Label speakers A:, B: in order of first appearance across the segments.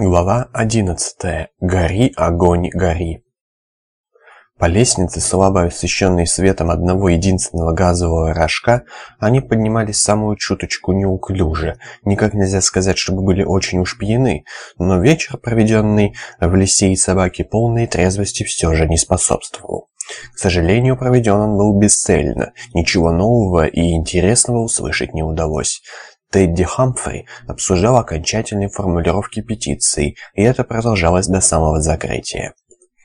A: Глава 11. Гори, огонь, гори. По лестнице, слабо освещенной светом одного единственного газового рожка, они поднимались самую чуточку неуклюже. Никак нельзя сказать, чтобы были очень уж пьяны, но вечер, проведенный в лесе и собаке полной трезвости, все же не способствовал. К сожалению, проведен он был бесцельно, ничего нового и интересного услышать не удалось. Тедди Хамфри обсуждал окончательные формулировки петиции, и это продолжалось до самого закрытия.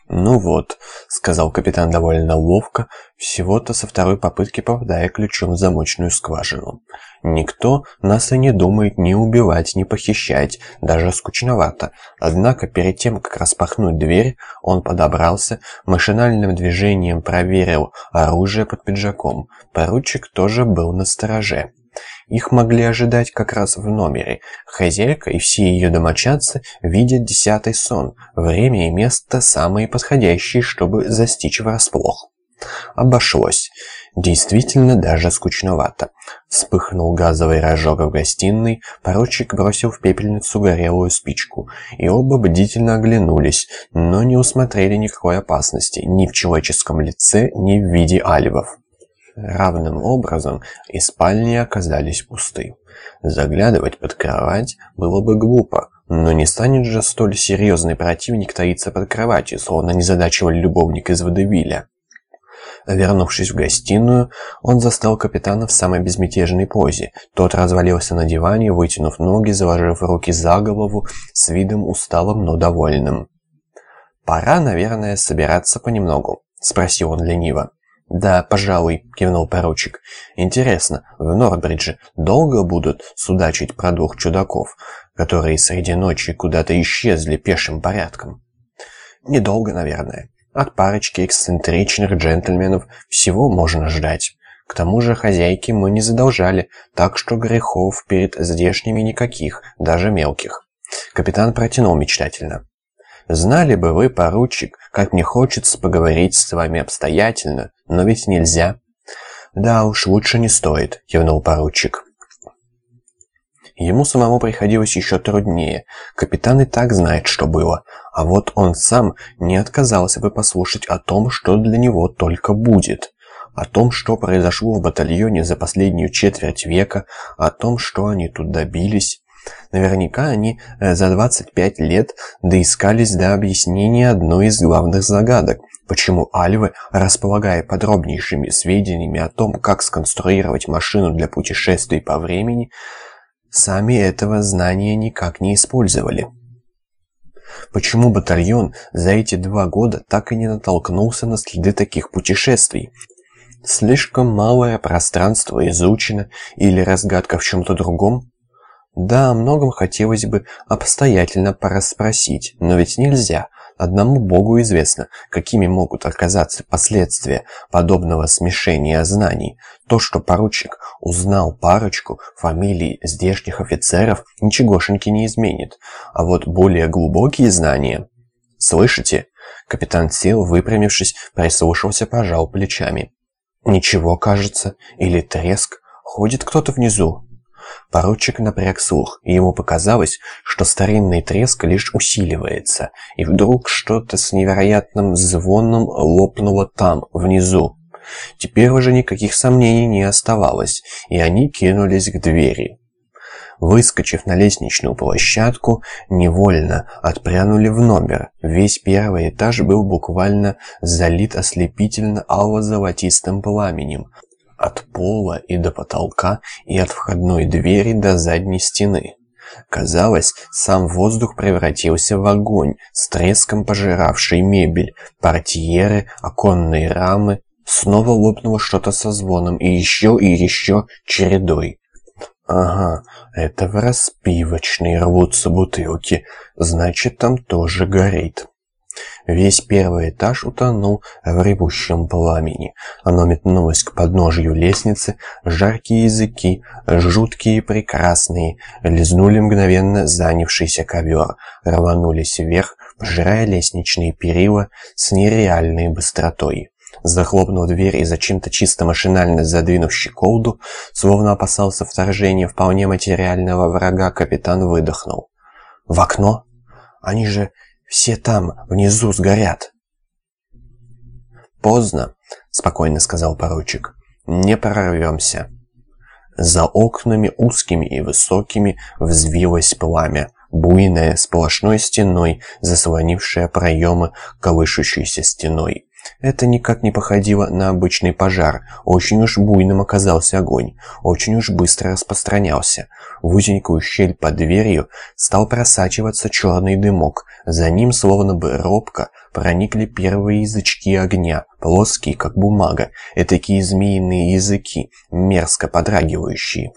A: «Ну вот», — сказал капитан довольно ловко, всего-то со второй попытки попадая ключом в замочную скважину. «Никто нас и не думает ни убивать, ни похищать, даже скучновато. Однако перед тем, как распахнуть дверь, он подобрался, машинальным движением проверил оружие под пиджаком. Поручик тоже был на стороже. Их могли ожидать как раз в номере. Хозяйка и все ее домочадцы видят десятый сон. Время и место самые подходящие, чтобы застичь врасплох. Обошлось. Действительно даже скучновато. Вспыхнул газовый рожок в гостиной, поручик бросил в пепельницу горелую спичку, и оба бдительно оглянулись, но не усмотрели никакой опасности ни в человеческом лице, ни в виде альвов. Равным образом и спальни оказались пусты. Заглядывать под кровать было бы глупо, но не станет же столь серьезный противник таиться под кроватью, словно незадачивали любовник из водевиля. Вернувшись в гостиную, он застал капитана в самой безмятежной позе. Тот развалился на диване, вытянув ноги, заложив руки за голову, с видом усталым, но довольным. «Пора, наверное, собираться понемногу», — спросил он лениво. «Да, пожалуй», — кивнул поручик. «Интересно, в Норбридже долго будут судачить про двух чудаков, которые среди ночи куда-то исчезли пешим порядком?» «Недолго, наверное. От парочки эксцентричных джентльменов всего можно ждать. К тому же хозяйки мы не задолжали, так что грехов перед здешними никаких, даже мелких». Капитан протянул мечтательно. Знали бы вы, поручик, как мне хочется поговорить с вами обстоятельно, но ведь нельзя». «Да уж, лучше не стоит», — кивнул поручик. Ему самому приходилось еще труднее. Капитан и так знает, что было. А вот он сам не отказался бы послушать о том, что для него только будет. О том, что произошло в батальоне за последнюю четверть века, о том, что они тут добились. Наверняка они э, за 25 лет доискались до объяснения одной из главных загадок, почему альвы, располагая подробнейшими сведениями о том, как сконструировать машину для путешествий по времени, сами этого знания никак не использовали. Почему батальон за эти два года так и не натолкнулся на следы таких путешествий? Слишком малое пространство изучено или разгадка в чем-то другом? Да, о многом хотелось бы обстоятельно порасспросить, но ведь нельзя. Одному Богу известно, какими могут оказаться последствия подобного смешения знаний. То, что поручик узнал парочку фамилий здешних офицеров, ничегошеньки не изменит. А вот более глубокие знания... Слышите? Капитан сел, выпрямившись, прислушался, пожал плечами. Ничего, кажется, или треск. Ходит кто-то внизу. Поручик напряг слух, и ему показалось, что старинный треск лишь усиливается, и вдруг что-то с невероятным звоном лопнуло там, внизу. Теперь уже никаких сомнений не оставалось, и они кинулись к двери. Выскочив на лестничную площадку, невольно отпрянули в номер. Весь первый этаж был буквально залит ослепительно алло-золотистым пламенем, от пола и до потолка, и от входной двери до задней стены. Казалось, сам воздух превратился в огонь, с треском пожиравший мебель, портьеры, оконные рамы. Снова лопнуло что-то со звоном, и еще, и еще чередой. Ага, это в распивочной рвутся бутылки, значит, там тоже горит. Весь первый этаж утонул в ревущем пламени. Оно метнулось к подножью лестницы, жаркие языки, жуткие и прекрасные, лизнули мгновенно занявшийся ковер, рванулись вверх, пожирая лестничные перила с нереальной быстротой. Захлопнув дверь и зачем-то чисто машинально задвинув щеколду, словно опасался вторжения вполне материального врага, капитан выдохнул. «В окно?» Они же все там, внизу, сгорят!» «Поздно», — спокойно сказал поручик. «Не прорвемся». За окнами узкими и высокими взвилось пламя, буйное, сплошной стеной, заслонившее проемы колышущейся стеной. Это никак не походило на обычный пожар. Очень уж буйным оказался огонь. Очень уж быстро распространялся. В узенькую щель под дверью стал просачиваться черный дымок. За ним, словно бы робко, проникли первые язычки огня, плоские, как бумага, этакие змеиные языки, мерзко подрагивающие.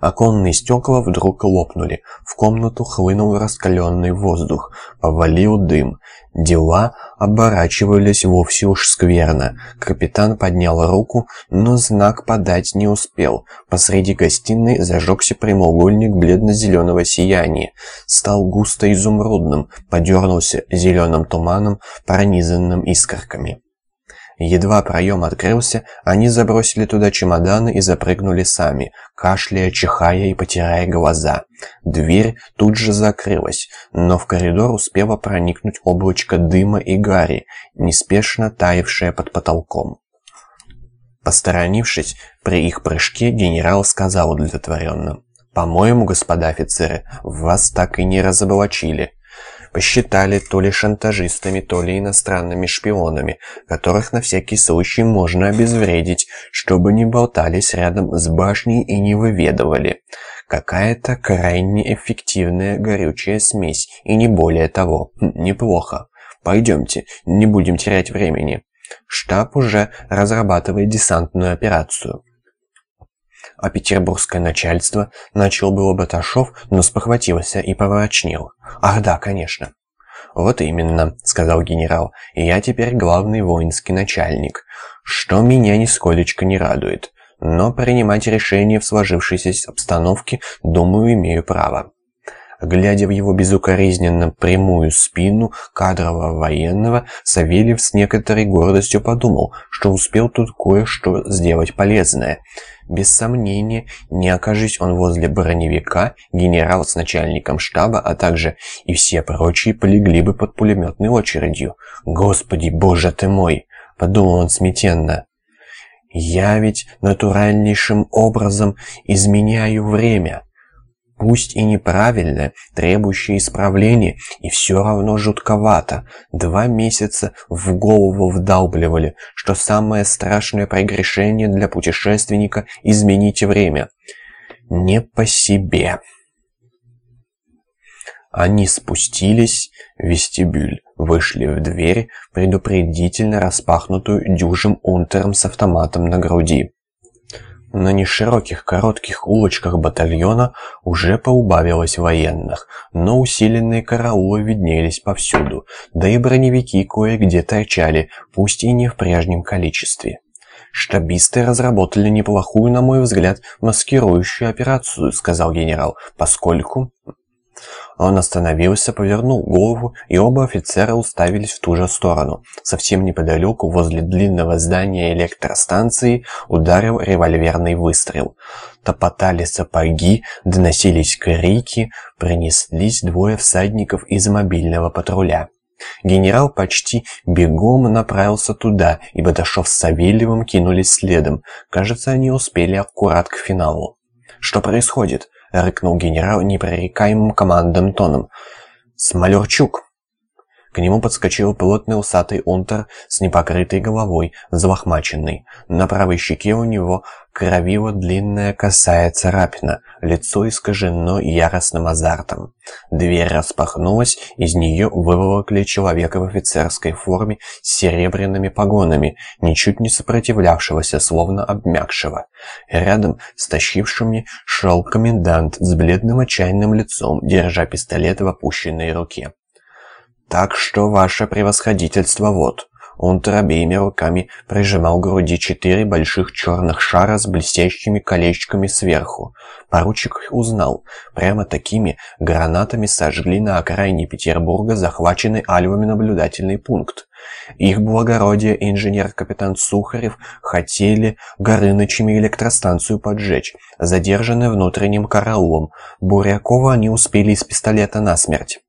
A: Оконные стекла вдруг лопнули. В комнату хлынул раскаленный воздух. Повалил дым. Дела оборачивались вовсе уж скверно. Капитан поднял руку, но знак подать не успел. Посреди гостиной зажегся прямоугольник бледно-зеленого сияния. Стал густо изумрудным, подернулся зеленым туманом, пронизанным искорками. Едва проем открылся, они забросили туда чемоданы и запрыгнули сами, кашляя, чихая и потирая глаза. Дверь тут же закрылась, но в коридор успело проникнуть облачко дыма и гари, неспешно таявшее под потолком. Посторонившись при их прыжке, генерал сказал удовлетворенно. «По-моему, господа офицеры, вас так и не разоблачили посчитали то ли шантажистами, то ли иностранными шпионами, которых на всякий случай можно обезвредить, чтобы не болтались рядом с башней и не выведывали. Какая-то крайне эффективная горючая смесь, и не более того. Хм, неплохо. Пойдемте, не будем терять времени. Штаб уже разрабатывает десантную операцию. А петербургское начальство начал было Баташов, но спохватился и поворочнел. «Ах да, конечно». «Вот именно», — сказал генерал, — «я теперь главный воинский начальник, что меня нисколечко не радует, но принимать решения в сложившейся обстановке, думаю, имею право». Глядя в его безукоризненно прямую спину кадрового военного, Савельев с некоторой гордостью подумал, что успел тут кое-что сделать полезное. Без сомнения, не окажись он возле броневика, генерал с начальником штаба, а также и все прочие полегли бы под пулеметной очередью. «Господи, боже ты мой!» — подумал он смятенно. «Я ведь натуральнейшим образом изменяю время» пусть и неправильное, требующее исправления, и все равно жутковато. Два месяца в голову вдалбливали, что самое страшное прегрешение для путешественника – изменить время. Не по себе. Они спустились в вестибюль, вышли в дверь, предупредительно распахнутую дюжим унтером с автоматом на груди. На нешироких коротких улочках батальона уже поубавилось военных, но усиленные караулы виднелись повсюду, да и броневики кое-где торчали, пусть и не в прежнем количестве. «Штабисты разработали неплохую, на мой взгляд, маскирующую операцию», — сказал генерал, «поскольку он остановился, повернул голову, и оба офицера уставились в ту же сторону. Совсем неподалеку, возле длинного здания электростанции, ударил револьверный выстрел. Топотали сапоги, доносились крики, пронеслись двое всадников из мобильного патруля. Генерал почти бегом направился туда, и Баташов с Савельевым кинулись следом. Кажется, они успели аккурат к финалу. «Что происходит?» — рыкнул генерал непрорекаемым командным тоном. «Смолерчук!» К нему подскочил плотный усатый унтер с непокрытой головой, залохмаченный. На правой щеке у него кровила длинная косая царапина, лицо искажено яростным азартом. Дверь распахнулась, из нее выволокли человека в офицерской форме с серебряными погонами, ничуть не сопротивлявшегося, словно обмякшего. Рядом с тащившими шел комендант с бледным отчаянным лицом, держа пистолет в опущенной руке. Так что ваше превосходительство вот. Унтер обеими руками прижимал к груди четыре больших черных шара с блестящими колечками сверху. Поручик узнал. Прямо такими гранатами сожгли на окраине Петербурга захваченный альвами наблюдательный пункт. Их благородие инженер-капитан Сухарев хотели Горынычами электростанцию поджечь, задержанные внутренним караулом. Бурякова они успели из пистолета насмерть.